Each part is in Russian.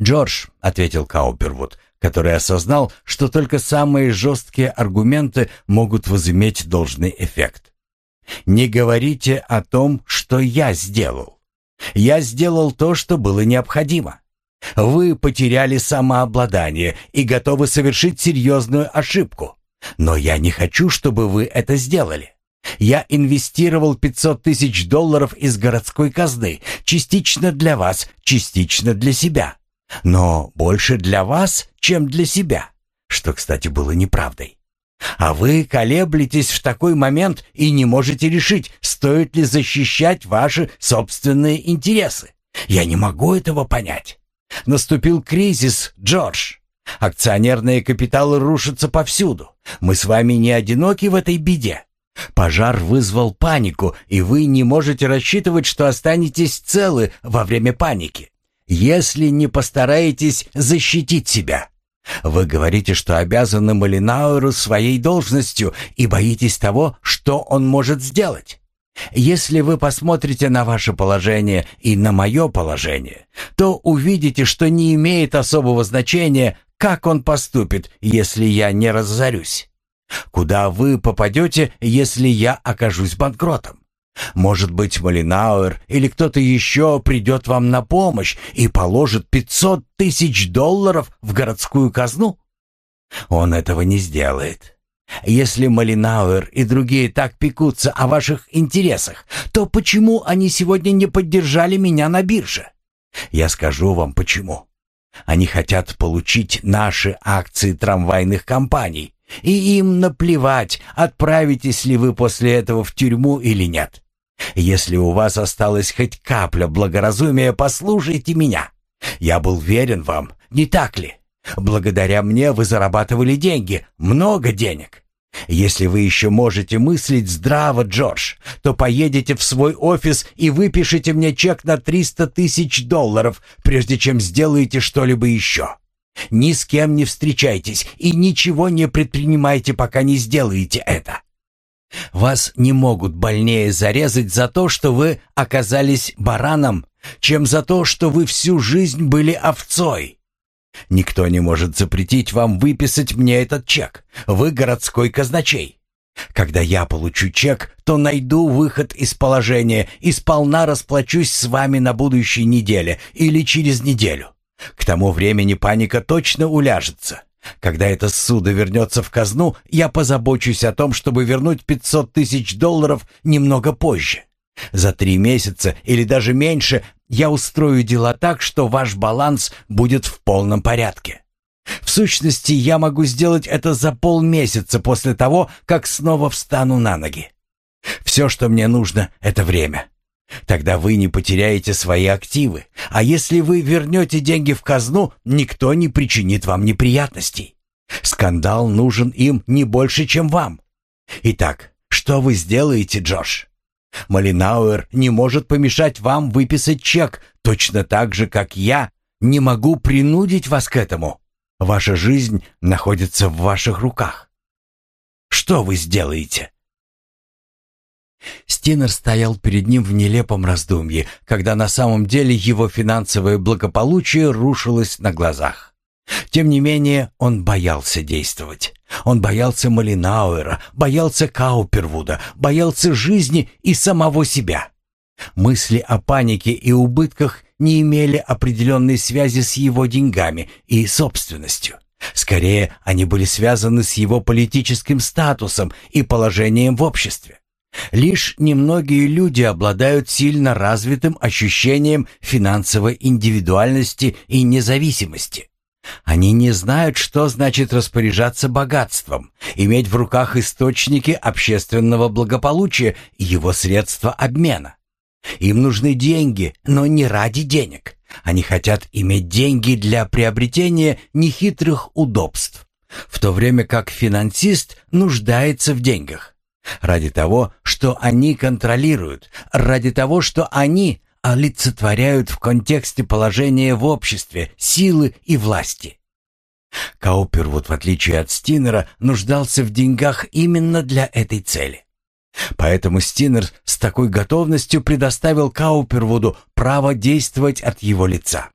«Джордж», — ответил Каупервуд, который осознал, что только самые жесткие аргументы могут возыметь должный эффект. «Не говорите о том, что я сделал. Я сделал то, что было необходимо. Вы потеряли самообладание и готовы совершить серьезную ошибку. Но я не хочу, чтобы вы это сделали. Я инвестировал 500 тысяч долларов из городской казны, частично для вас, частично для себя. Но больше для вас, чем для себя, что, кстати, было неправдой. А вы колеблетесь в такой момент и не можете решить, стоит ли защищать ваши собственные интересы. Я не могу этого понять. Наступил кризис, Джордж. Акционерные капиталы рушатся повсюду. Мы с вами не одиноки в этой беде. Пожар вызвал панику, и вы не можете рассчитывать, что останетесь целы во время паники, если не постараетесь защитить себя. Вы говорите, что обязаны Малинауэру своей должностью и боитесь того, что он может сделать. Если вы посмотрите на ваше положение и на мое положение, то увидите, что не имеет особого значения, как он поступит, если я не разорюсь. Куда вы попадете, если я окажусь банкротом? Может быть, Малинауэр или кто-то еще придет вам на помощь и положит 500 тысяч долларов в городскую казну? Он этого не сделает. Если Малинауэр и другие так пекутся о ваших интересах, то почему они сегодня не поддержали меня на бирже? Я скажу вам почему. Они хотят получить наши акции трамвайных компаний, и им наплевать, отправитесь ли вы после этого в тюрьму или нет. Если у вас осталась хоть капля благоразумия, послушайте меня. Я был верен вам, не так ли? Благодаря мне вы зарабатывали деньги, много денег. Если вы еще можете мыслить здраво, Джордж, то поедете в свой офис и выпишите мне чек на 300 тысяч долларов, прежде чем сделаете что-либо еще. Ни с кем не встречайтесь и ничего не предпринимайте, пока не сделаете это. Вас не могут больнее зарезать за то, что вы оказались бараном, чем за то, что вы всю жизнь были овцой. Никто не может запретить вам выписать мне этот чек. Вы городской казначей. Когда я получу чек, то найду выход из положения и сполна расплачусь с вами на будущей неделе или через неделю. К тому времени паника точно уляжется. Когда это ссуда вернется в казну, я позабочусь о том, чтобы вернуть 500 тысяч долларов немного позже. За три месяца или даже меньше я устрою дела так, что ваш баланс будет в полном порядке. В сущности, я могу сделать это за полмесяца после того, как снова встану на ноги. Все, что мне нужно, это время. Тогда вы не потеряете свои активы, а если вы вернете деньги в казну, никто не причинит вам неприятностей. Скандал нужен им не больше, чем вам. Итак, что вы сделаете, Джош? Малинауэр не может помешать вам выписать чек, точно так же, как я не могу принудить вас к этому. Ваша жизнь находится в ваших руках. Что вы сделаете?» Стинер стоял перед ним в нелепом раздумье, когда на самом деле его финансовое благополучие рушилось на глазах. Тем не менее, он боялся действовать. Он боялся Малинауэра, боялся Каупервуда, боялся жизни и самого себя. Мысли о панике и убытках не имели определенной связи с его деньгами и собственностью. Скорее, они были связаны с его политическим статусом и положением в обществе. Лишь немногие люди обладают сильно развитым ощущением финансовой индивидуальности и независимости. Они не знают, что значит распоряжаться богатством, иметь в руках источники общественного благополучия и его средства обмена. Им нужны деньги, но не ради денег. Они хотят иметь деньги для приобретения нехитрых удобств, в то время как финансист нуждается в деньгах. Ради того, что они контролируют, ради того, что они олицетворяют в контексте положения в обществе, силы и власти. Каупервуд, в отличие от Стинера, нуждался в деньгах именно для этой цели. Поэтому Стинер с такой готовностью предоставил Каупервуду право действовать от его лица.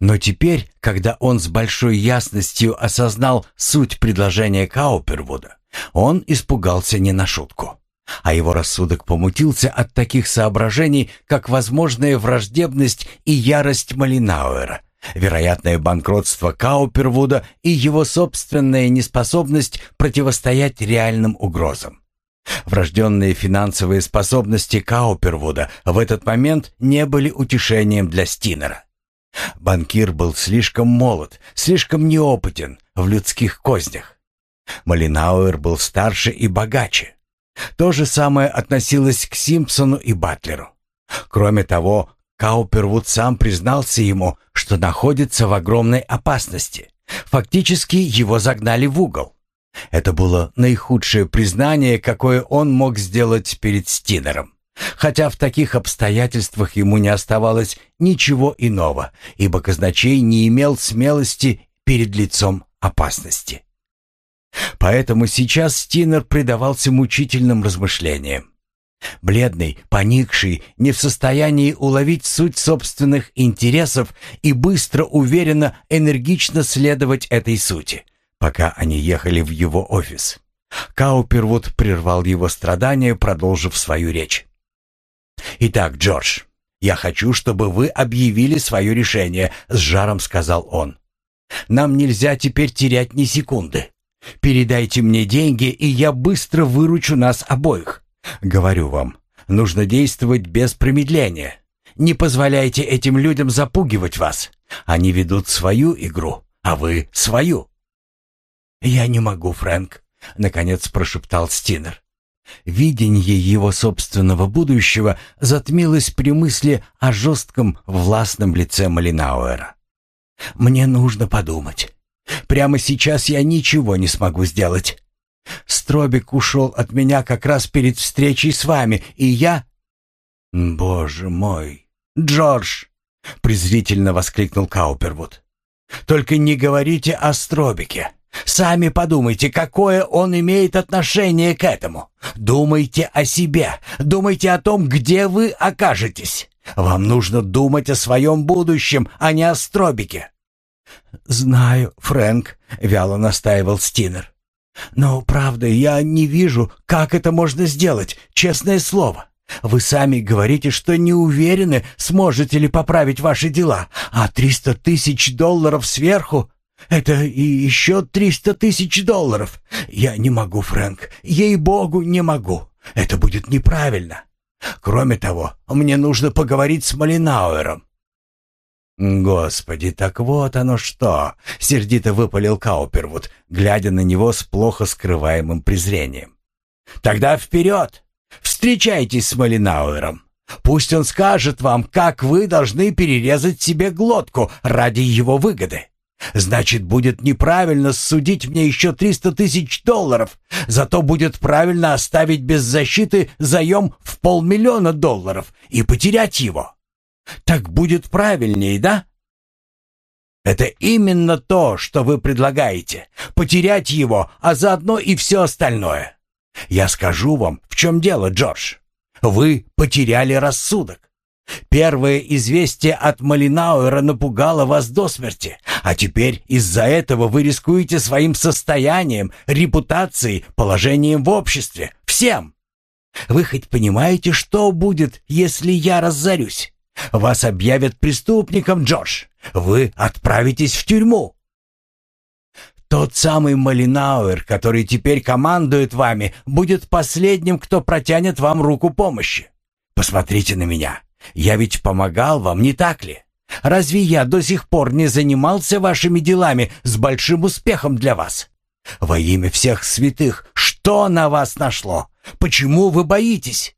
Но теперь, когда он с большой ясностью осознал суть предложения Каупервуда, он испугался не на шутку. А его рассудок помутился от таких соображений, как возможная враждебность и ярость Малинауэра, вероятное банкротство Каупервуда и его собственная неспособность противостоять реальным угрозам. Врожденные финансовые способности Каупервуда в этот момент не были утешением для Стинера. Банкир был слишком молод, слишком неопытен в людских кознях. Малинауэр был старше и богаче. То же самое относилось к Симпсону и Батлеру. Кроме того, Каупервуд сам признался ему, что находится в огромной опасности. Фактически его загнали в угол. Это было наихудшее признание, какое он мог сделать перед Стинером. Хотя в таких обстоятельствах ему не оставалось ничего иного, ибо казначей не имел смелости перед лицом опасности. Поэтому сейчас Стинер предавался мучительным размышлениям. Бледный, поникший, не в состоянии уловить суть собственных интересов и быстро, уверенно, энергично следовать этой сути, пока они ехали в его офис. Каупервуд прервал его страдания, продолжив свою речь. «Итак, Джордж, я хочу, чтобы вы объявили свое решение», — с жаром сказал он. «Нам нельзя теперь терять ни секунды. Передайте мне деньги, и я быстро выручу нас обоих. Говорю вам, нужно действовать без промедления. Не позволяйте этим людям запугивать вас. Они ведут свою игру, а вы свою». «Я не могу, Фрэнк», — наконец прошептал Стинер. Видение его собственного будущего затмилось при мысли о жестком властном лице Малинауэра. «Мне нужно подумать. Прямо сейчас я ничего не смогу сделать. Стробик ушел от меня как раз перед встречей с вами, и я...» «Боже мой! Джордж!» — презрительно воскликнул Каупервуд. «Только не говорите о Стробике. Сами подумайте, какое он имеет отношение к этому. Думайте о себе, думайте о том, где вы окажетесь. Вам нужно думать о своем будущем, а не о Стробике». «Знаю, Фрэнк», — вяло настаивал Стинер. «Но, правда, я не вижу, как это можно сделать, честное слово. Вы сами говорите, что не уверены, сможете ли поправить ваши дела, а триста тысяч долларов сверху это и еще триста тысяч долларов. Я не могу, Фрэнк, ей-богу, не могу. Это будет неправильно. Кроме того, мне нужно поговорить с Малинауэром. «Господи, так вот оно что!» — сердито выпалил Каупервуд, глядя на него с плохо скрываемым презрением. «Тогда вперед! Встречайтесь с Малинауэром! Пусть он скажет вам, как вы должны перерезать себе глотку ради его выгоды!» Значит, будет неправильно судить мне еще триста тысяч долларов. Зато будет правильно оставить без защиты заем в полмиллиона долларов и потерять его. Так будет правильнее, да? Это именно то, что вы предлагаете. Потерять его, а заодно и все остальное. Я скажу вам, в чем дело, Джордж. Вы потеряли рассудок. Первое известие от Малинауэра напугало вас до смерти, а теперь из-за этого вы рискуете своим состоянием, репутацией, положением в обществе, всем. Вы хоть понимаете, что будет, если я разорюсь? Вас объявят преступником, Джордж. Вы отправитесь в тюрьму. Тот самый Малинауэр, который теперь командует вами, будет последним, кто протянет вам руку помощи. Посмотрите на меня. Я ведь помогал вам, не так ли? Разве я до сих пор не занимался вашими делами с большим успехом для вас? Во имя всех святых, что на вас нашло? Почему вы боитесь?»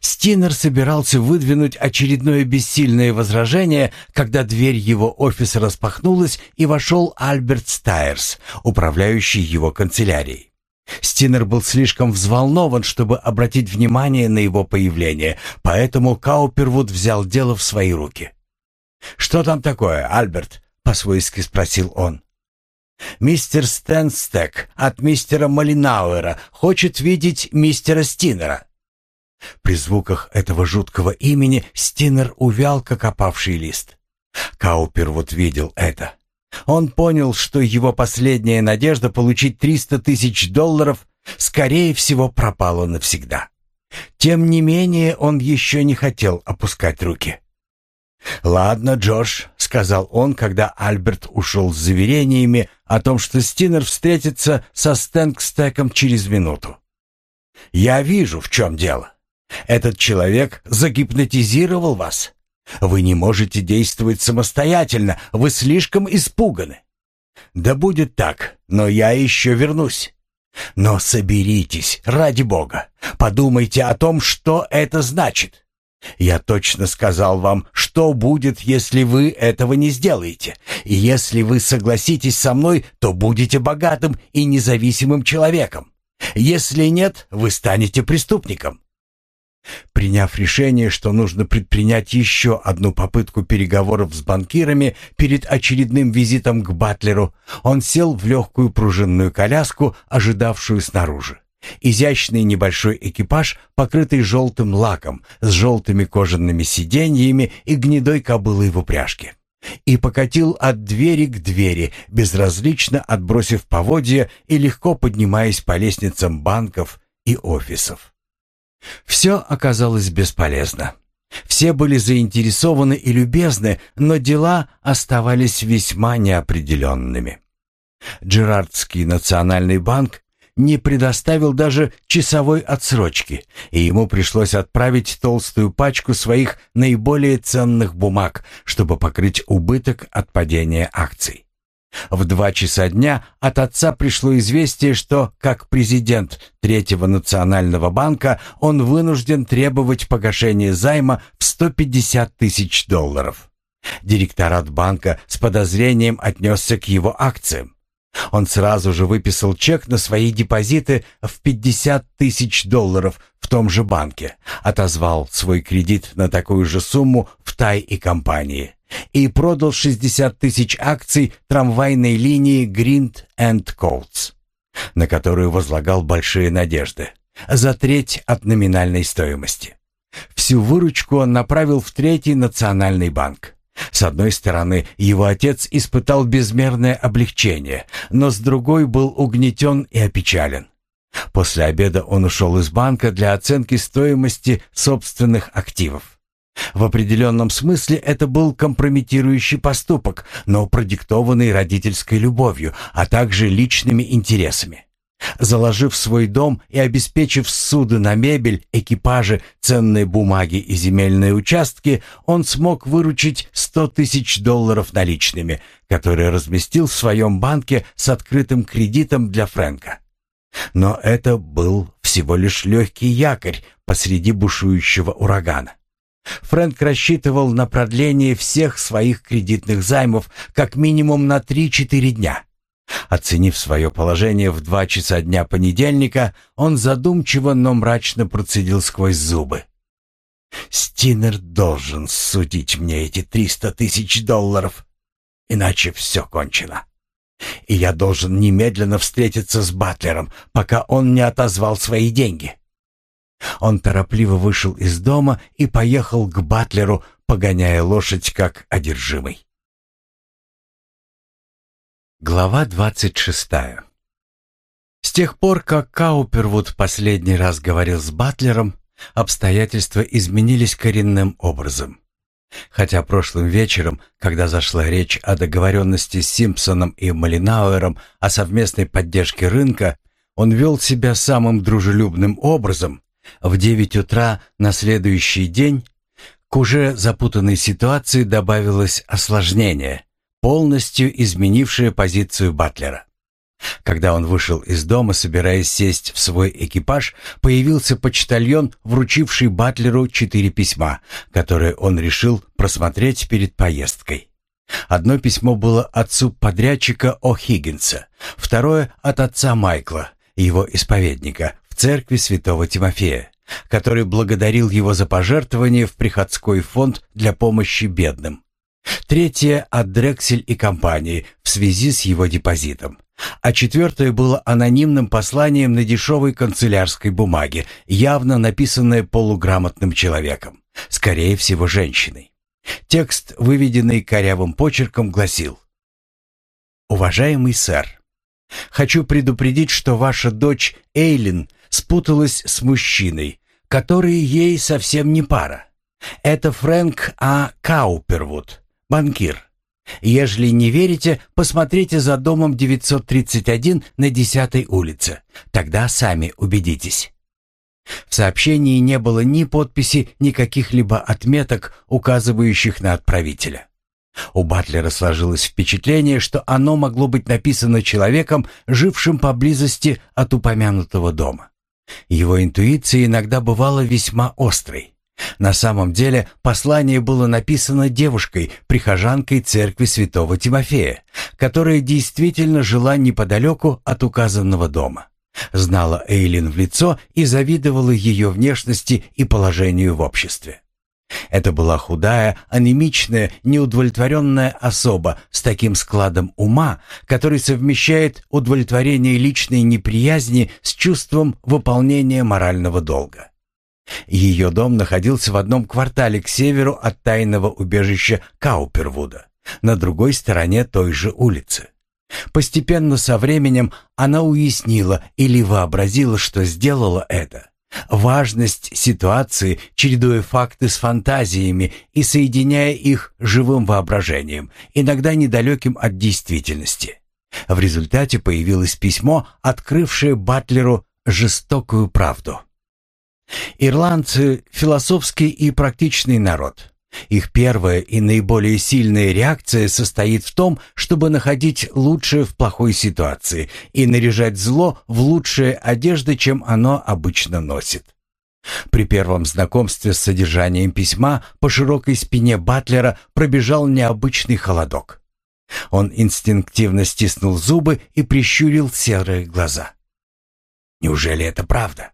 Стинер собирался выдвинуть очередное бессильное возражение, когда дверь его офиса распахнулась и вошел Альберт Стайерс, управляющий его канцелярией. Стинер был слишком взволнован, чтобы обратить внимание на его появление, поэтому Каупервуд взял дело в свои руки. «Что там такое, Альберт?» — по-свойски спросил он. «Мистер Стенстек от мистера Малинауэра хочет видеть мистера Стинера». При звуках этого жуткого имени Стинер увял, как опавший лист. Каупер вот видел это. Он понял, что его последняя надежда получить 300 тысяч долларов скорее всего пропала навсегда. Тем не менее, он еще не хотел опускать руки. «Ладно, Джордж», — сказал он, когда Альберт ушел с заверениями о том, что Стинер встретится со Стэнкстеком через минуту. «Я вижу, в чем дело. Этот человек загипнотизировал вас. Вы не можете действовать самостоятельно, вы слишком испуганы. Да будет так, но я еще вернусь. Но соберитесь, ради бога. Подумайте о том, что это значит. Я точно сказал вам, что будет, если вы этого не сделаете. И если вы согласитесь со мной, то будете богатым и независимым человеком. Если нет, вы станете преступником. Приняв решение, что нужно предпринять еще одну попытку переговоров с банкирами перед очередным визитом к Батлеру, он сел в легкую пружинную коляску, ожидавшую снаружи. Изящный небольшой экипаж, покрытый желтым лаком, с желтыми кожаными сиденьями и гнедой кобылой в упряжке. И покатил от двери к двери, безразлично отбросив поводья и легко поднимаясь по лестницам банков и офисов. Все оказалось бесполезно. Все были заинтересованы и любезны, но дела оставались весьма неопределенными. Джерардский национальный банк не предоставил даже часовой отсрочки, и ему пришлось отправить толстую пачку своих наиболее ценных бумаг, чтобы покрыть убыток от падения акций. В два часа дня от отца пришло известие, что, как президент Третьего национального банка, он вынужден требовать погашения займа в 150 тысяч долларов. Директорат банка с подозрением отнесся к его акциям. Он сразу же выписал чек на свои депозиты в 50 тысяч долларов в том же банке, отозвал свой кредит на такую же сумму в Тай и компании и продал 60 тысяч акций трамвайной линии Гринд энд Коутс, на которую возлагал большие надежды, за треть от номинальной стоимости. Всю выручку он направил в Третий национальный банк. С одной стороны, его отец испытал безмерное облегчение, но с другой был угнетен и опечален. После обеда он ушел из банка для оценки стоимости собственных активов. В определенном смысле это был компрометирующий поступок, но продиктованный родительской любовью, а также личными интересами. Заложив свой дом и обеспечив суды на мебель, экипажи, ценные бумаги и земельные участки, он смог выручить 100 тысяч долларов наличными, которые разместил в своем банке с открытым кредитом для Фрэнка. Но это был всего лишь легкий якорь посреди бушующего урагана. Фрэнк рассчитывал на продление всех своих кредитных займов как минимум на 3-4 дня. Оценив свое положение в два часа дня понедельника, он задумчиво, но мрачно процедил сквозь зубы. «Стинер должен судить мне эти триста тысяч долларов, иначе все кончено. И я должен немедленно встретиться с Батлером, пока он не отозвал свои деньги. Он торопливо вышел из дома и поехал к Батлеру, погоняя лошадь как одержимый. Глава двадцать шестая. С тех пор, как Каупервуд последний раз говорил с Батлером, обстоятельства изменились коренным образом. Хотя прошлым вечером, когда зашла речь о договоренности с Симпсоном и Малинауэром о совместной поддержке рынка, он вел себя самым дружелюбным образом, в девять утра на следующий день к уже запутанной ситуации добавилось осложнение, полностью изменившее позицию Батлера. Когда он вышел из дома, собираясь сесть в свой экипаж, появился почтальон, вручивший Батлеру четыре письма, которые он решил просмотреть перед поездкой. Одно письмо было отцу подрядчика О'Хиггинса, второе — от отца Майкла, его исповедника, церкви святого Тимофея, который благодарил его за пожертвование в приходской фонд для помощи бедным. Третье от Дрексель и компании в связи с его депозитом. А четвертое было анонимным посланием на дешевой канцелярской бумаге, явно написанное полуграмотным человеком, скорее всего, женщиной. Текст, выведенный корявым почерком, гласил «Уважаемый сэр, хочу предупредить, что ваша дочь Эйлин спуталась с мужчиной, который ей совсем не пара. Это Фрэнк А. Каупервуд, банкир. Ежели не верите, посмотрите за домом 931 на 10 улице. Тогда сами убедитесь. В сообщении не было ни подписи, ни каких-либо отметок, указывающих на отправителя. У Батлера сложилось впечатление, что оно могло быть написано человеком, жившим поблизости от упомянутого дома. Его интуиция иногда бывала весьма острой. На самом деле послание было написано девушкой, прихожанкой церкви святого Тимофея, которая действительно жила неподалеку от указанного дома. Знала Эйлин в лицо и завидовала ее внешности и положению в обществе. Это была худая, анемичная, неудовлетворенная особа с таким складом ума, который совмещает удовлетворение личной неприязни с чувством выполнения морального долга. Ее дом находился в одном квартале к северу от тайного убежища Каупервуда, на другой стороне той же улицы. Постепенно со временем она уяснила или вообразила, что сделала это. Важность ситуации, чередуя факты с фантазиями и соединяя их живым воображением, иногда недалеким от действительности. В результате появилось письмо, открывшее Батлеру жестокую правду. Ирландцы – философский и практичный народ. Их первая и наиболее сильная реакция состоит в том, чтобы находить лучшее в плохой ситуации и наряжать зло в лучшие одежды, чем оно обычно носит. При первом знакомстве с содержанием письма по широкой спине Батлера пробежал необычный холодок. Он инстинктивно стиснул зубы и прищурил серые глаза. «Неужели это правда?»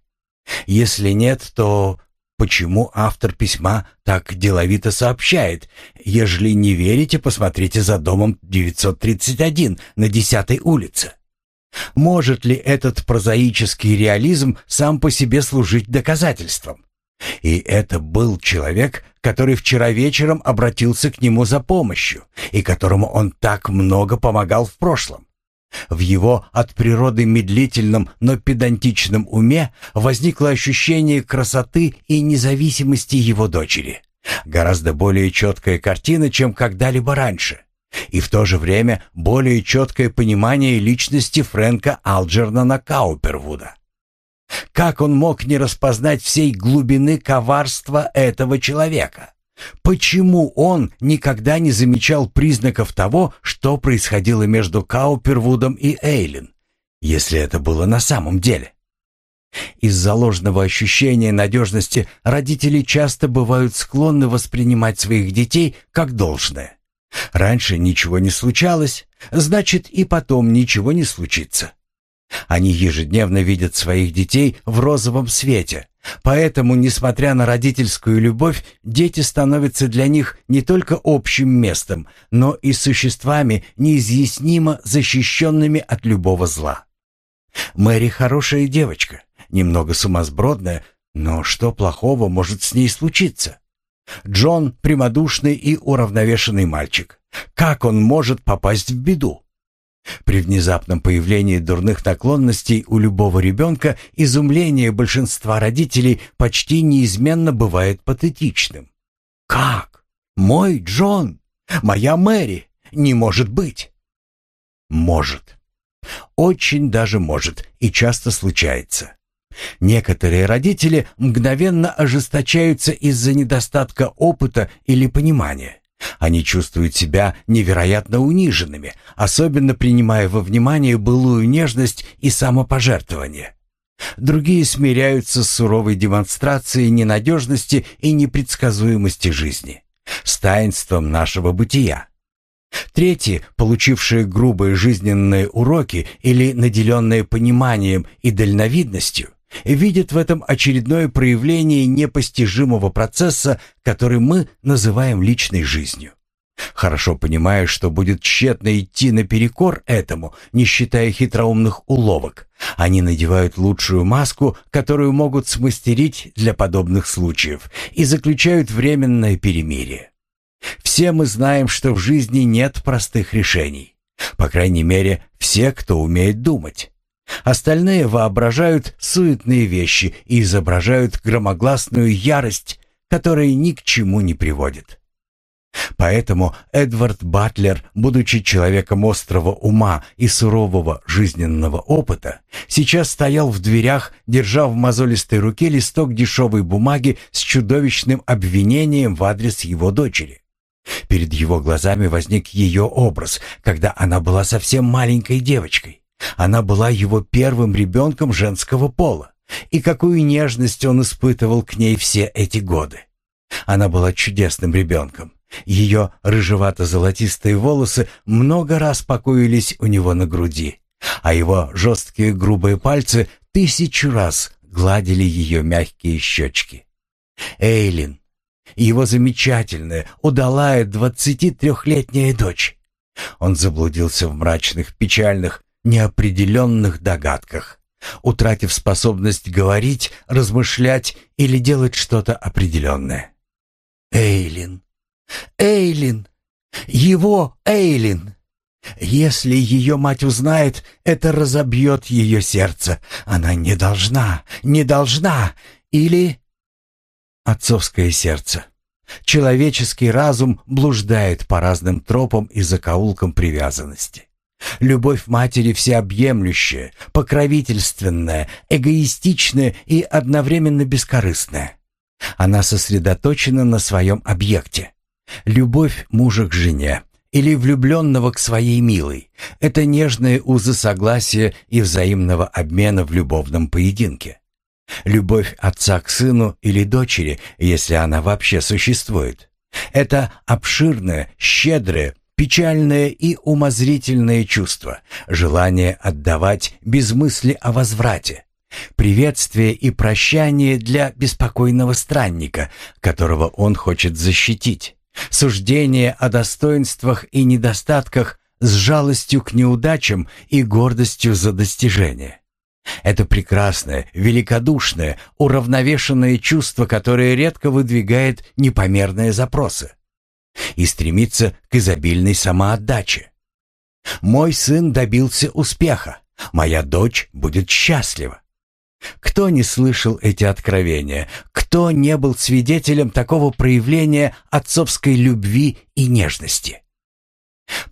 Если нет, то почему автор письма так деловито сообщает? Ежели не верите, посмотрите за домом 931 на 10 улице. Может ли этот прозаический реализм сам по себе служить доказательством? И это был человек, который вчера вечером обратился к нему за помощью, и которому он так много помогал в прошлом. В его от природы медлительном, но педантичном уме возникло ощущение красоты и независимости его дочери. Гораздо более четкая картина, чем когда-либо раньше. И в то же время более четкое понимание личности Фрэнка Алджернона Каупервуда. Как он мог не распознать всей глубины коварства этого человека? Почему он никогда не замечал признаков того, что происходило между Каупервудом и Эйлин, если это было на самом деле? Из-за ложного ощущения надежности родители часто бывают склонны воспринимать своих детей как должное. Раньше ничего не случалось, значит и потом ничего не случится. Они ежедневно видят своих детей в розовом свете, Поэтому, несмотря на родительскую любовь, дети становятся для них не только общим местом, но и существами, неизъяснимо защищенными от любого зла. Мэри хорошая девочка, немного сумасбродная, но что плохого может с ней случиться? Джон — прямодушный и уравновешенный мальчик. Как он может попасть в беду? При внезапном появлении дурных наклонностей у любого ребенка изумление большинства родителей почти неизменно бывает патетичным. «Как? Мой Джон? Моя Мэри? Не может быть!» «Может. Очень даже может и часто случается. Некоторые родители мгновенно ожесточаются из-за недостатка опыта или понимания. Они чувствуют себя невероятно униженными, особенно принимая во внимание былую нежность и самопожертвование. Другие смиряются с суровой демонстрацией ненадежности и непредсказуемости жизни, с таинством нашего бытия. Третьи, получившие грубые жизненные уроки или наделенные пониманием и дальновидностью, видят в этом очередное проявление непостижимого процесса, который мы называем личной жизнью. Хорошо понимая, что будет тщетно идти наперекор этому, не считая хитроумных уловок, они надевают лучшую маску, которую могут смастерить для подобных случаев, и заключают временное перемирие. Все мы знаем, что в жизни нет простых решений. По крайней мере, все, кто умеет думать. Остальные воображают суетные вещи и изображают громогласную ярость, которая ни к чему не приводит. Поэтому Эдвард Батлер, будучи человеком острого ума и сурового жизненного опыта, сейчас стоял в дверях, держа в мозолистой руке листок дешевой бумаги с чудовищным обвинением в адрес его дочери. Перед его глазами возник ее образ, когда она была совсем маленькой девочкой. Она была его первым ребенком женского пола. И какую нежность он испытывал к ней все эти годы. Она была чудесным ребенком. Ее рыжевато-золотистые волосы много раз покоились у него на груди, а его жесткие грубые пальцы тысячу раз гладили ее мягкие щечки. Эйлин, его замечательная, удалая двадцати трехлетняя дочь. Он заблудился в мрачных, печальных, неопределенных догадках, утратив способность говорить, размышлять или делать что-то определенное. Эйлин, Эйлин, его Эйлин. Если ее мать узнает, это разобьет ее сердце. Она не должна, не должна. Или отцовское сердце. Человеческий разум блуждает по разным тропам и закоулкам привязанности. Любовь матери всеобъемлющая, покровительственная, эгоистичная и одновременно бескорыстная. Она сосредоточена на своем объекте. Любовь мужа к жене или влюбленного к своей милой – это нежные узы согласия и взаимного обмена в любовном поединке. Любовь отца к сыну или дочери, если она вообще существует. Это обширное, щедрое, печальное и умозрительное чувство, желание отдавать без мысли о возврате, приветствие и прощание для беспокойного странника, которого он хочет защитить, суждение о достоинствах и недостатках с жалостью к неудачам и гордостью за достижения. Это прекрасное, великодушное, уравновешенное чувство, которое редко выдвигает непомерные запросы и стремится к изобильной самоотдаче. Мой сын добился успеха, моя дочь будет счастлива. Кто не слышал эти откровения? Кто не был свидетелем такого проявления отцовской любви и нежности?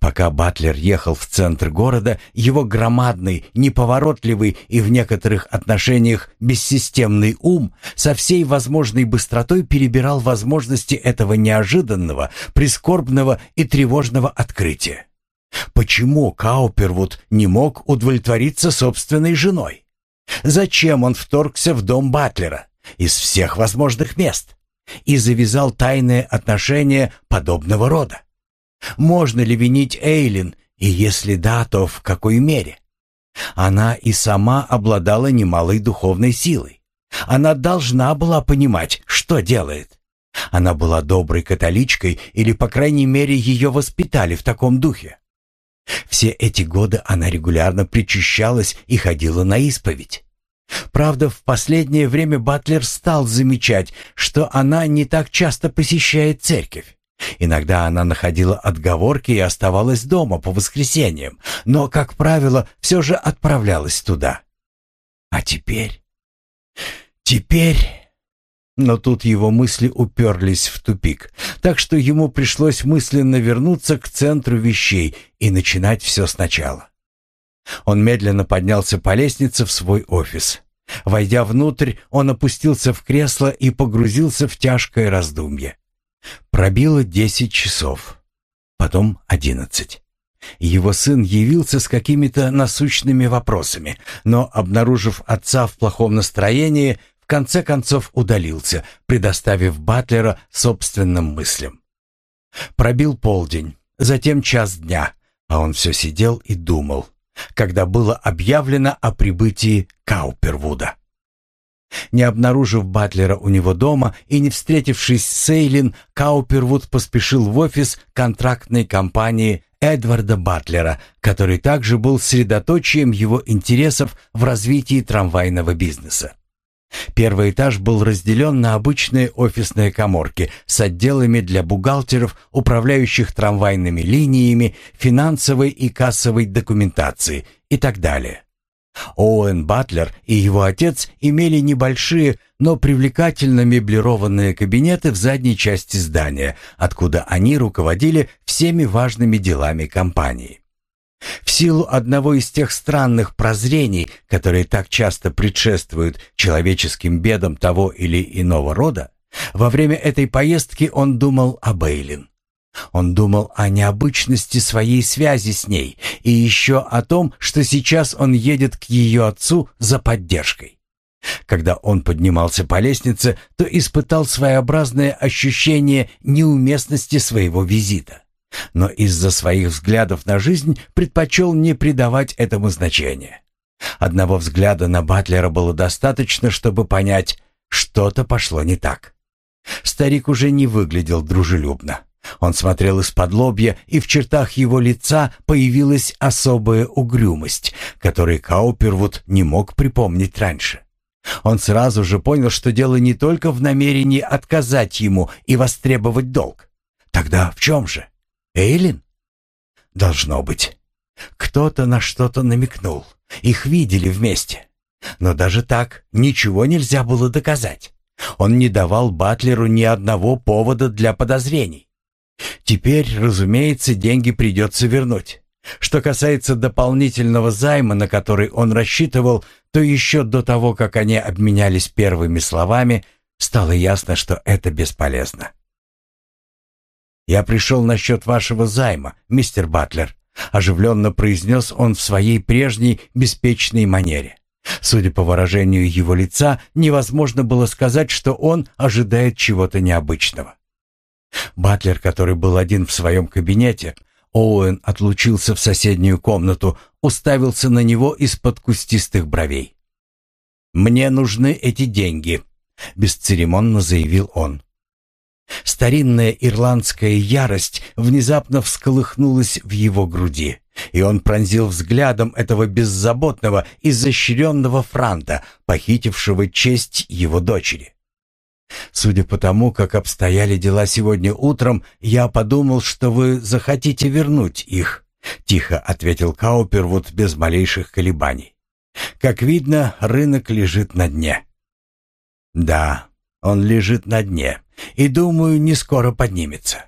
Пока Батлер ехал в центр города, его громадный, неповоротливый и в некоторых отношениях бессистемный ум со всей возможной быстротой перебирал возможности этого неожиданного, прискорбного и тревожного открытия. Почему Каупервуд не мог удовлетвориться собственной женой? Зачем он вторгся в дом Батлера из всех возможных мест и завязал тайные отношения подобного рода? Можно ли винить Эйлин, и если да, то в какой мере? Она и сама обладала немалой духовной силой. Она должна была понимать, что делает. Она была доброй католичкой, или, по крайней мере, ее воспитали в таком духе. Все эти годы она регулярно причащалась и ходила на исповедь. Правда, в последнее время Батлер стал замечать, что она не так часто посещает церковь. Иногда она находила отговорки и оставалась дома по воскресеньям, но, как правило, все же отправлялась туда. А теперь... Теперь... Но тут его мысли уперлись в тупик, так что ему пришлось мысленно вернуться к центру вещей и начинать все сначала. Он медленно поднялся по лестнице в свой офис. Войдя внутрь, он опустился в кресло и погрузился в тяжкое раздумье. Пробило десять часов, потом одиннадцать. Его сын явился с какими-то насущными вопросами, но, обнаружив отца в плохом настроении, в конце концов удалился, предоставив Батлера собственным мыслям. Пробил полдень, затем час дня, а он все сидел и думал, когда было объявлено о прибытии Каупервуда. Не обнаружив Батлера у него дома и не встретившись с Сейлин, Каупервуд поспешил в офис контрактной компании Эдварда Батлера, который также был средоточием его интересов в развитии трамвайного бизнеса. Первый этаж был разделен на обычные офисные коморки с отделами для бухгалтеров, управляющих трамвайными линиями, финансовой и кассовой документации и так далее. Оуэн Батлер и его отец имели небольшие, но привлекательно меблированные кабинеты в задней части здания, откуда они руководили всеми важными делами компании. В силу одного из тех странных прозрений, которые так часто предшествуют человеческим бедам того или иного рода, во время этой поездки он думал о Бейлин. Он думал о необычности своей связи с ней и еще о том, что сейчас он едет к ее отцу за поддержкой. Когда он поднимался по лестнице, то испытал своеобразное ощущение неуместности своего визита. Но из-за своих взглядов на жизнь предпочел не придавать этому значения. Одного взгляда на Батлера было достаточно, чтобы понять, что-то пошло не так. Старик уже не выглядел дружелюбно. Он смотрел из-под лобья, и в чертах его лица появилась особая угрюмость, которой Каупервуд не мог припомнить раньше. Он сразу же понял, что дело не только в намерении отказать ему и востребовать долг. Тогда в чем же? Эйлин? Должно быть. Кто-то на что-то намекнул. Их видели вместе. Но даже так ничего нельзя было доказать. Он не давал Батлеру ни одного повода для подозрений. Теперь, разумеется, деньги придется вернуть. Что касается дополнительного займа, на который он рассчитывал, то еще до того, как они обменялись первыми словами, стало ясно, что это бесполезно. «Я пришел насчет вашего займа, мистер Батлер», — оживленно произнес он в своей прежней беспечной манере. Судя по выражению его лица, невозможно было сказать, что он ожидает чего-то необычного. Батлер, который был один в своем кабинете, Оуэн отлучился в соседнюю комнату, уставился на него из-под кустистых бровей. «Мне нужны эти деньги», — бесцеремонно заявил он. Старинная ирландская ярость внезапно всколыхнулась в его груди, и он пронзил взглядом этого беззаботного, изощренного франта, похитившего честь его дочери. Судя по тому, как обстояли дела сегодня утром, я подумал, что вы захотите вернуть их, тихо ответил Каупервуд без малейших колебаний. Как видно, рынок лежит на дне. Да, он лежит на дне, и думаю, не скоро поднимется.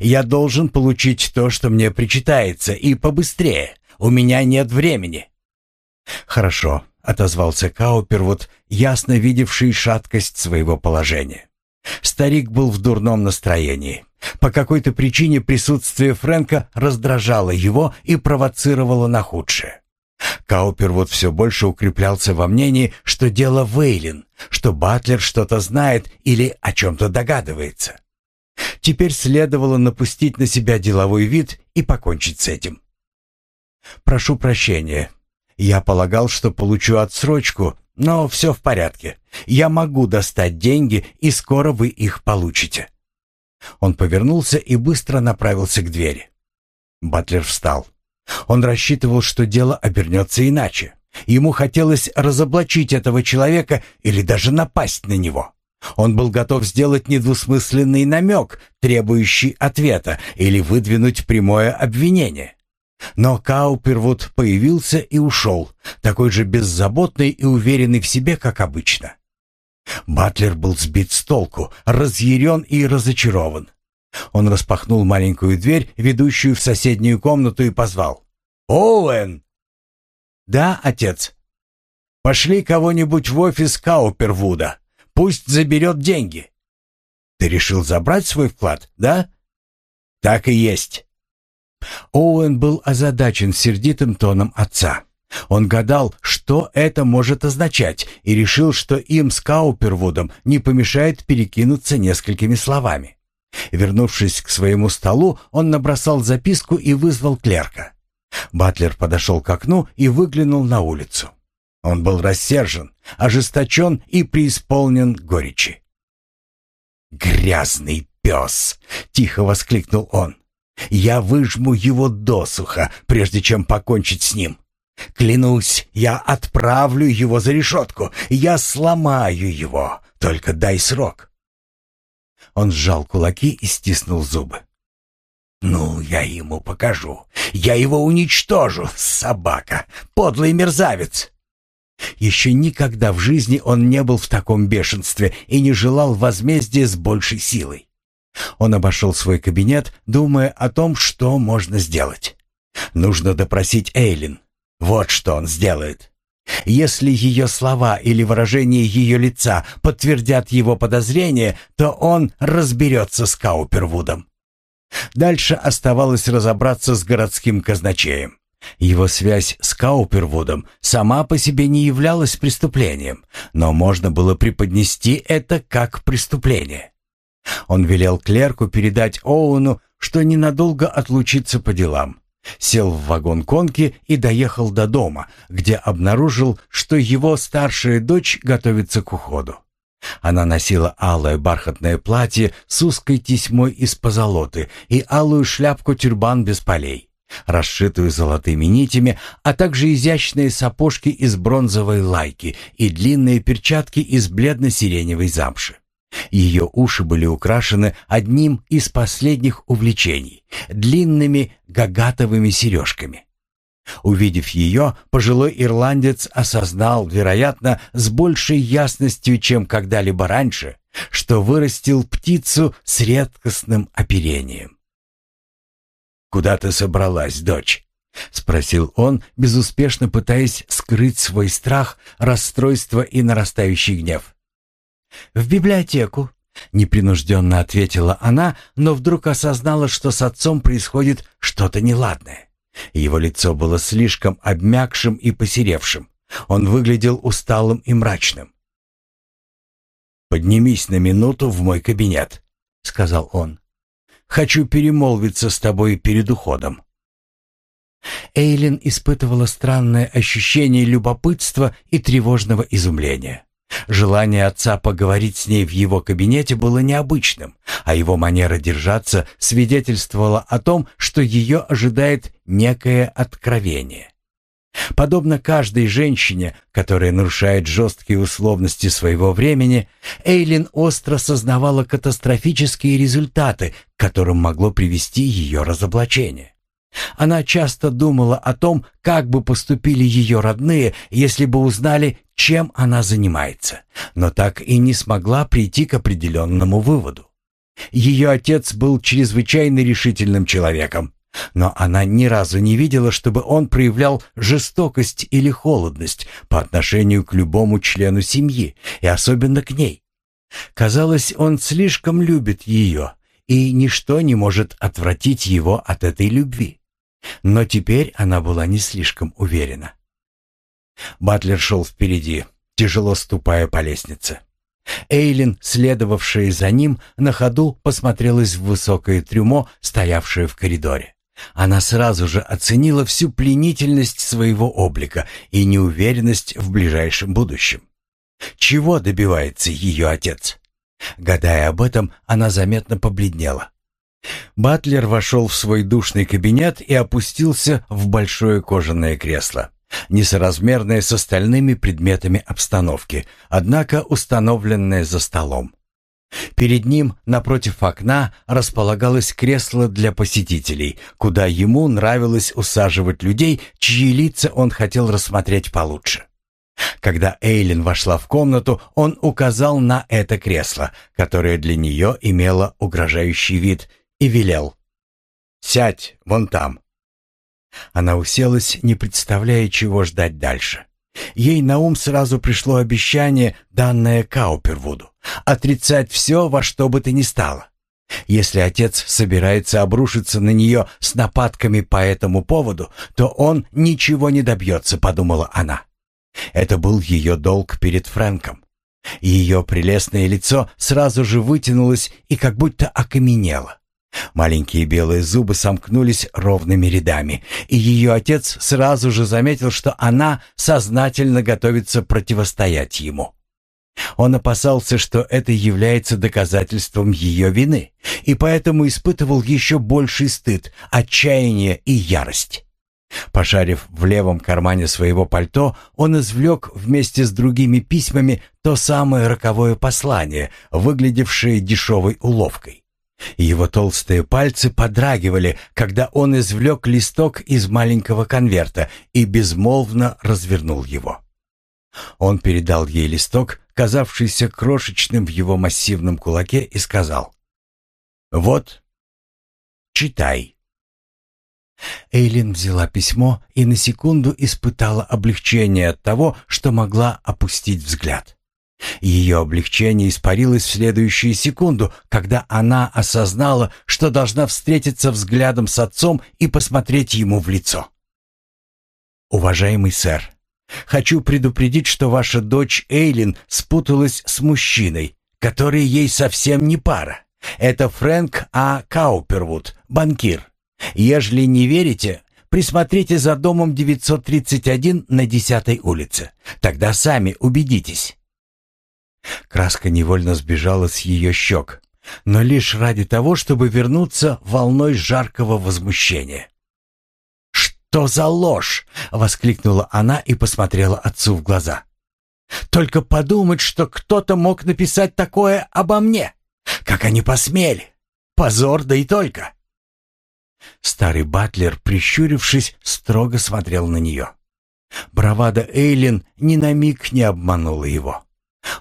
Я должен получить то, что мне причитается, и побыстрее. У меня нет времени. Хорошо, отозвался Каупервуд, ясно видевший шаткость своего положения. Старик был в дурном настроении. По какой-то причине присутствие Фрэнка раздражало его и провоцировало на худшее. Каупервуд все больше укреплялся во мнении, что дело Вейлин, что Батлер что-то знает или о чем-то догадывается. Теперь следовало напустить на себя деловой вид и покончить с этим. «Прошу прощения», я полагал, что получу отсрочку, но все в порядке. Я могу достать деньги, и скоро вы их получите». Он повернулся и быстро направился к двери. Батлер встал. Он рассчитывал, что дело обернется иначе. Ему хотелось разоблачить этого человека или даже напасть на него. Он был готов сделать недвусмысленный намек, требующий ответа, или выдвинуть прямое обвинение. Но Каупервуд появился и ушел, такой же беззаботный и уверенный в себе, как обычно. Батлер был сбит с толку, разъярен и разочарован. Он распахнул маленькую дверь, ведущую в соседнюю комнату, и позвал. «Оуэн!» «Да, отец?» «Пошли кого-нибудь в офис Каупервуда. Пусть заберет деньги». «Ты решил забрать свой вклад, да?» «Так и есть. Оуэн был озадачен сердитым тоном отца. Он гадал, что это может означать, и решил, что им с Каупервудом не помешает перекинуться несколькими словами. Вернувшись к своему столу, он набросал записку и вызвал клерка. Батлер подошел к окну и выглянул на улицу. Он был рассержен, ожесточен и преисполнен горечи. «Грязный пес!» — тихо воскликнул он. Я выжму его досуха, прежде чем покончить с ним. Клянусь, я отправлю его за решетку. Я сломаю его. Только дай срок. Он сжал кулаки и стиснул зубы. «Ну, я ему покажу. Я его уничтожу, собака, подлый мерзавец!» Еще никогда в жизни он не был в таком бешенстве и не желал возмездия с большей силой. Он обошел свой кабинет, думая о том, что можно сделать. Нужно допросить Эйлин. Вот что он сделает. Если ее слова или выражение ее лица подтвердят его подозрения, то он разберется с Каупервудом. Дальше оставалось разобраться с городским казначеем. Его связь с Каупервудом сама по себе не являлась преступлением, но можно было преподнести это как преступление. Он велел клерку передать Оуну, что ненадолго отлучится по делам. Сел в вагон конки и доехал до дома, где обнаружил, что его старшая дочь готовится к уходу. Она носила алое бархатное платье с узкой тесьмой из позолоты и алую шляпку-тюрбан без полей, расшитую золотыми нитями, а также изящные сапожки из бронзовой лайки и длинные перчатки из бледно-сиреневой замши. Ее уши были украшены одним из последних увлечений — длинными гагатовыми сережками. Увидев ее, пожилой ирландец осознал, вероятно, с большей ясностью, чем когда-либо раньше, что вырастил птицу с редкостным оперением. «Куда ты собралась, дочь?» — спросил он, безуспешно пытаясь скрыть свой страх, расстройство и нарастающий гнев. «В библиотеку», — непринужденно ответила она, но вдруг осознала, что с отцом происходит что-то неладное. Его лицо было слишком обмякшим и посеревшим. Он выглядел усталым и мрачным. «Поднимись на минуту в мой кабинет», — сказал он. «Хочу перемолвиться с тобой перед уходом». Эйлин испытывала странное ощущение любопытства и тревожного изумления. Желание отца поговорить с ней в его кабинете было необычным, а его манера держаться свидетельствовала о том, что ее ожидает некое откровение. Подобно каждой женщине, которая нарушает жесткие условности своего времени, Эйлин остро сознавала катастрофические результаты, к которым могло привести ее разоблачение. Она часто думала о том, как бы поступили ее родные, если бы узнали, чем она занимается, но так и не смогла прийти к определенному выводу. Ее отец был чрезвычайно решительным человеком, но она ни разу не видела, чтобы он проявлял жестокость или холодность по отношению к любому члену семьи, и особенно к ней. Казалось, он слишком любит ее, и ничто не может отвратить его от этой любви. Но теперь она была не слишком уверена. Батлер шел впереди, тяжело ступая по лестнице. Эйлин, следовавшая за ним, на ходу посмотрелась в высокое трюмо, стоявшее в коридоре. Она сразу же оценила всю пленительность своего облика и неуверенность в ближайшем будущем. Чего добивается ее отец? Гадая об этом, она заметно побледнела. Батлер вошел в свой душный кабинет и опустился в большое кожаное кресло, несоразмерное с остальными предметами обстановки, однако установленное за столом. Перед ним, напротив окна, располагалось кресло для посетителей, куда ему нравилось усаживать людей, чьи лица он хотел рассмотреть получше. Когда Эйлин вошла в комнату, он указал на это кресло, которое для нее имело угрожающий вид, и велел. «Сядь вон там». Она уселась, не представляя, чего ждать дальше. Ей на ум сразу пришло обещание, данное Каупервуду, отрицать все, во что бы то ни стало. Если отец собирается обрушиться на нее с нападками по этому поводу, то он ничего не добьется, подумала она. Это был ее долг перед Фрэнком. Ее прелестное лицо сразу же вытянулось и как будто окаменело. Маленькие белые зубы сомкнулись ровными рядами, и ее отец сразу же заметил, что она сознательно готовится противостоять ему. Он опасался, что это является доказательством ее вины, и поэтому испытывал еще больший стыд, отчаяние и ярость. Пошарив в левом кармане своего пальто, он извлек вместе с другими письмами то самое роковое послание, выглядевшее дешевой уловкой. Его толстые пальцы подрагивали, когда он извлек листок из маленького конверта и безмолвно развернул его. Он передал ей листок, казавшийся крошечным в его массивном кулаке, и сказал «Вот, читай». Эйлин взяла письмо и на секунду испытала облегчение от того, что могла опустить взгляд. Ее облегчение испарилось в следующую секунду, когда она осознала, что должна встретиться взглядом с отцом и посмотреть ему в лицо. «Уважаемый сэр, хочу предупредить, что ваша дочь Эйлин спуталась с мужчиной, который ей совсем не пара. Это Фрэнк А. Каупервуд, банкир. Ежели не верите, присмотрите за домом 931 на 10 улице. Тогда сами убедитесь». Краска невольно сбежала с ее щек, но лишь ради того, чтобы вернуться волной жаркого возмущения. «Что за ложь?» — воскликнула она и посмотрела отцу в глаза. «Только подумать, что кто-то мог написать такое обо мне! Как они посмели! Позор, да и только!» Старый батлер, прищурившись, строго смотрел на нее. Бравада Эйлин ни на миг не обманула его.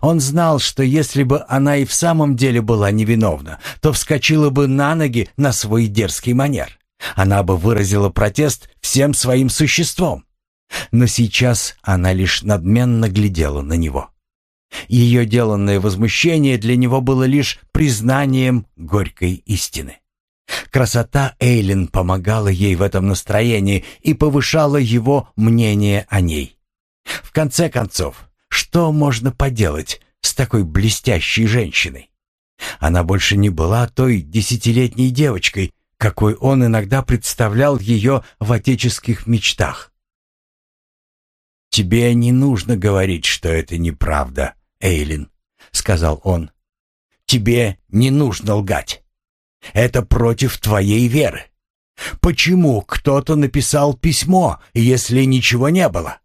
Он знал, что если бы она и в самом деле была невиновна, то вскочила бы на ноги на свой дерзкий манер. Она бы выразила протест всем своим существом. Но сейчас она лишь надменно глядела на него. Ее деланное возмущение для него было лишь признанием горькой истины. Красота Эйлин помогала ей в этом настроении и повышала его мнение о ней. В конце концов, что можно поделать с такой блестящей женщиной? Она больше не была той десятилетней девочкой, какой он иногда представлял ее в отеческих мечтах. «Тебе не нужно говорить, что это неправда, Эйлин», — сказал он. «Тебе не нужно лгать. Это против твоей веры. Почему кто-то написал письмо, если ничего не было?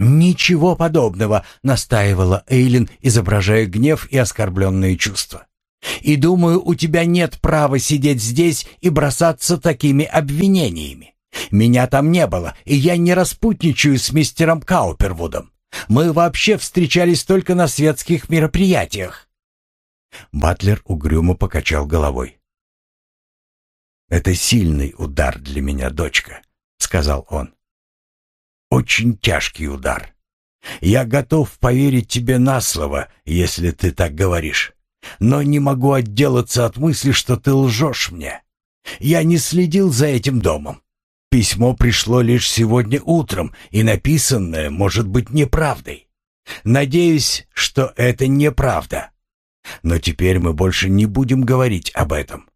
«Ничего подобного», — настаивала Эйлин, изображая гнев и оскорбленные чувства. «И думаю, у тебя нет права сидеть здесь и бросаться такими обвинениями. Меня там не было, и я не распутничаю с мистером Каупервудом. Мы вообще встречались только на светских мероприятиях». Батлер угрюмо покачал головой. «Это сильный удар для меня, дочка», — сказал он очень тяжкий удар. Я готов поверить тебе на слово, если ты так говоришь. Но не могу отделаться от мысли, что ты лжешь мне. Я не следил за этим домом. Письмо пришло лишь сегодня утром, и написанное может быть неправдой. Надеюсь, что это неправда. Но теперь мы больше не будем говорить об этом.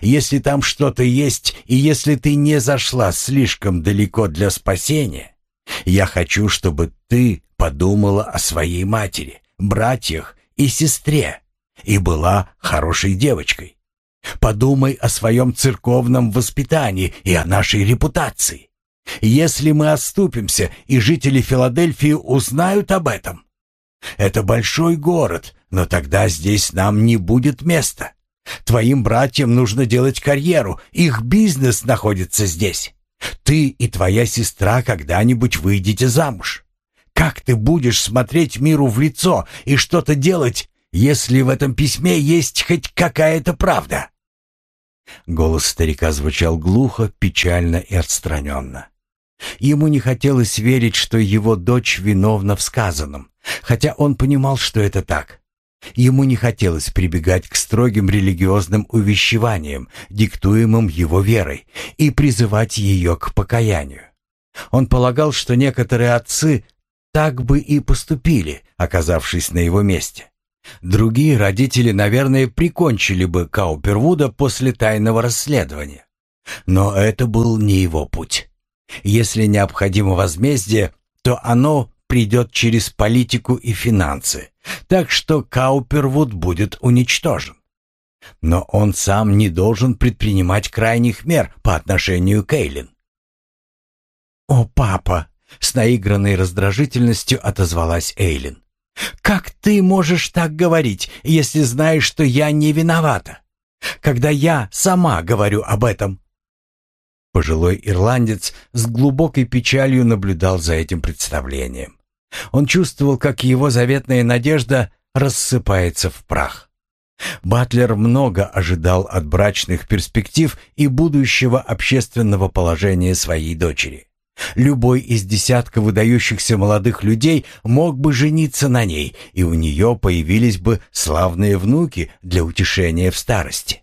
Если там что-то есть, и если ты не зашла слишком далеко для спасения, я хочу, чтобы ты подумала о своей матери, братьях и сестре и была хорошей девочкой. Подумай о своем церковном воспитании и о нашей репутации. Если мы оступимся, и жители Филадельфии узнают об этом. Это большой город, но тогда здесь нам не будет места. Твоим братьям нужно делать карьеру, их бизнес находится здесь. Ты и твоя сестра когда-нибудь выйдете замуж. Как ты будешь смотреть миру в лицо и что-то делать, если в этом письме есть хоть какая-то правда?» Голос старика звучал глухо, печально и отстраненно. Ему не хотелось верить, что его дочь виновна в сказанном, хотя он понимал, что это так. Ему не хотелось прибегать к строгим религиозным увещеваниям, диктуемым его верой, и призывать ее к покаянию. Он полагал, что некоторые отцы так бы и поступили, оказавшись на его месте. Другие родители, наверное, прикончили бы Каупервуда после тайного расследования. Но это был не его путь. Если необходимо возмездие, то оно придет через политику и финансы, так что Каупервуд будет уничтожен. Но он сам не должен предпринимать крайних мер по отношению к Эйлин. «О, папа!» — с наигранной раздражительностью отозвалась Эйлин. «Как ты можешь так говорить, если знаешь, что я не виновата? Когда я сама говорю об этом?» Пожилой ирландец с глубокой печалью наблюдал за этим представлением. Он чувствовал, как его заветная надежда рассыпается в прах. Батлер много ожидал от брачных перспектив и будущего общественного положения своей дочери. Любой из десятка выдающихся молодых людей мог бы жениться на ней, и у нее появились бы славные внуки для утешения в старости.